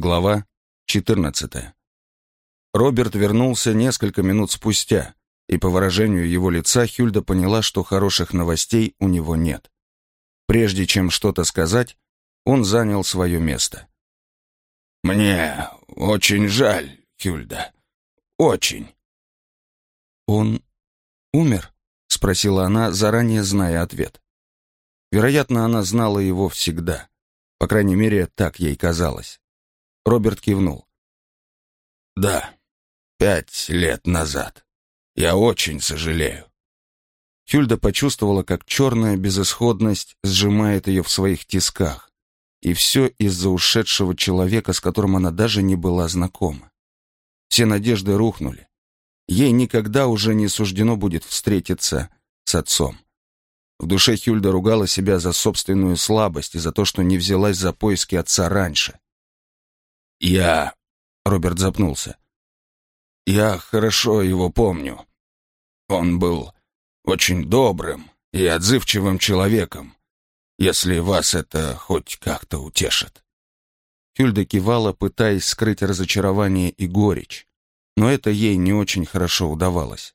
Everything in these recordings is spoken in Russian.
Глава 14. Роберт вернулся несколько минут спустя, и по выражению его лица Хюльда поняла, что хороших новостей у него нет. Прежде чем что-то сказать, он занял свое место. «Мне очень жаль, Хюльда. Очень». «Он умер?» — спросила она, заранее зная ответ. Вероятно, она знала его всегда. По крайней мере, так ей казалось. Роберт кивнул. «Да, пять лет назад. Я очень сожалею». Хюльда почувствовала, как черная безысходность сжимает ее в своих тисках. И все из-за ушедшего человека, с которым она даже не была знакома. Все надежды рухнули. Ей никогда уже не суждено будет встретиться с отцом. В душе Хюльда ругала себя за собственную слабость и за то, что не взялась за поиски отца раньше. «Я...» — Роберт запнулся. «Я хорошо его помню. Он был очень добрым и отзывчивым человеком, если вас это хоть как-то утешит». Хюльда кивала, пытаясь скрыть разочарование и горечь, но это ей не очень хорошо удавалось.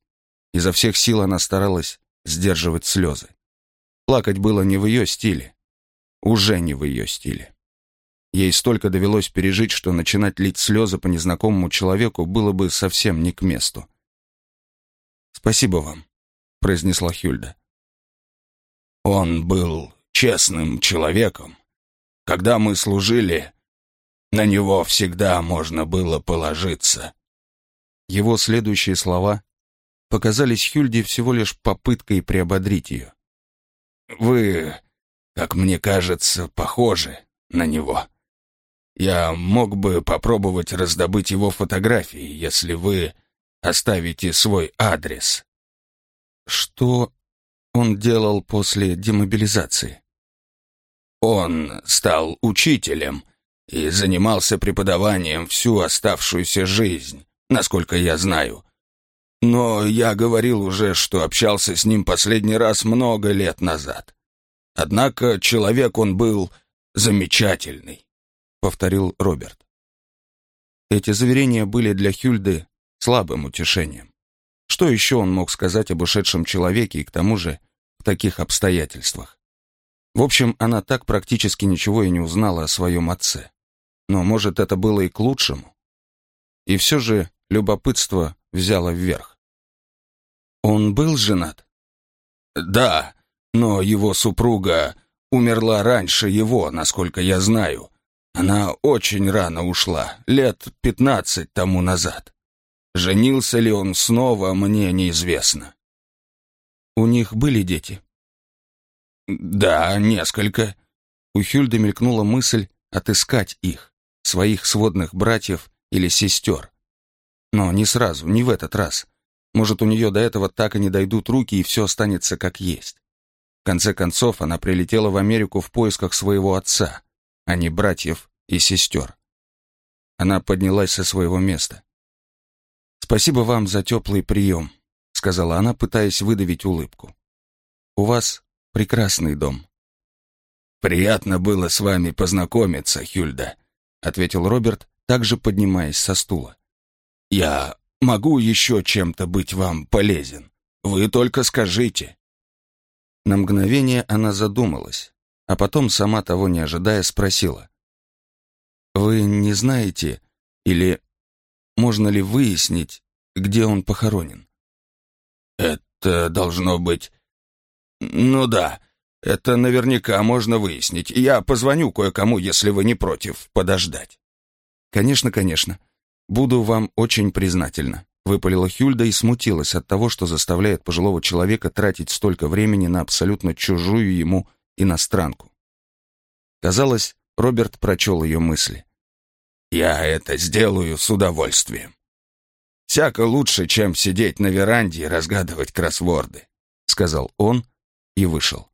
Изо всех сил она старалась сдерживать слезы. Плакать было не в ее стиле. Уже не в ее стиле. Ей столько довелось пережить, что начинать лить слезы по незнакомому человеку было бы совсем не к месту. «Спасибо вам», — произнесла Хюльда. «Он был честным человеком. Когда мы служили, на него всегда можно было положиться». Его следующие слова показались Хюльде всего лишь попыткой приободрить ее. «Вы, как мне кажется, похожи на него». Я мог бы попробовать раздобыть его фотографии, если вы оставите свой адрес. Что он делал после демобилизации? Он стал учителем и занимался преподаванием всю оставшуюся жизнь, насколько я знаю. Но я говорил уже, что общался с ним последний раз много лет назад. Однако человек он был замечательный повторил Роберт. Эти заверения были для Хюльды слабым утешением. Что еще он мог сказать об ушедшем человеке и к тому же в таких обстоятельствах? В общем, она так практически ничего и не узнала о своем отце. Но, может, это было и к лучшему? И все же любопытство взяло вверх. Он был женат? Да, но его супруга умерла раньше его, насколько я знаю, она очень рано ушла, лет пятнадцать тому назад. Женился ли он снова, мне неизвестно. У них были дети? Да, несколько. У Хюльды мелькнула мысль отыскать их, своих сводных братьев или сестер. Но не сразу, не в этот раз. Может, у нее до этого так и не дойдут руки, и все останется как есть. В конце концов, она прилетела в Америку в поисках своего отца а не братьев и сестер. Она поднялась со своего места. «Спасибо вам за теплый прием», — сказала она, пытаясь выдавить улыбку. «У вас прекрасный дом». «Приятно было с вами познакомиться, Хюльда», — ответил Роберт, также поднимаясь со стула. «Я могу еще чем-то быть вам полезен. Вы только скажите». На мгновение она задумалась, а потом, сама того не ожидая, спросила. «Вы не знаете, или можно ли выяснить, где он похоронен?» «Это должно быть...» «Ну да, это наверняка можно выяснить. Я позвоню кое-кому, если вы не против, подождать». «Конечно, конечно. Буду вам очень признательна», — выпалила Хюльда и смутилась от того, что заставляет пожилого человека тратить столько времени на абсолютно чужую ему иностранку. Казалось, Роберт прочел ее мысли. «Я это сделаю с удовольствием. Всяко лучше, чем сидеть на веранде и разгадывать кроссворды», — сказал он и вышел.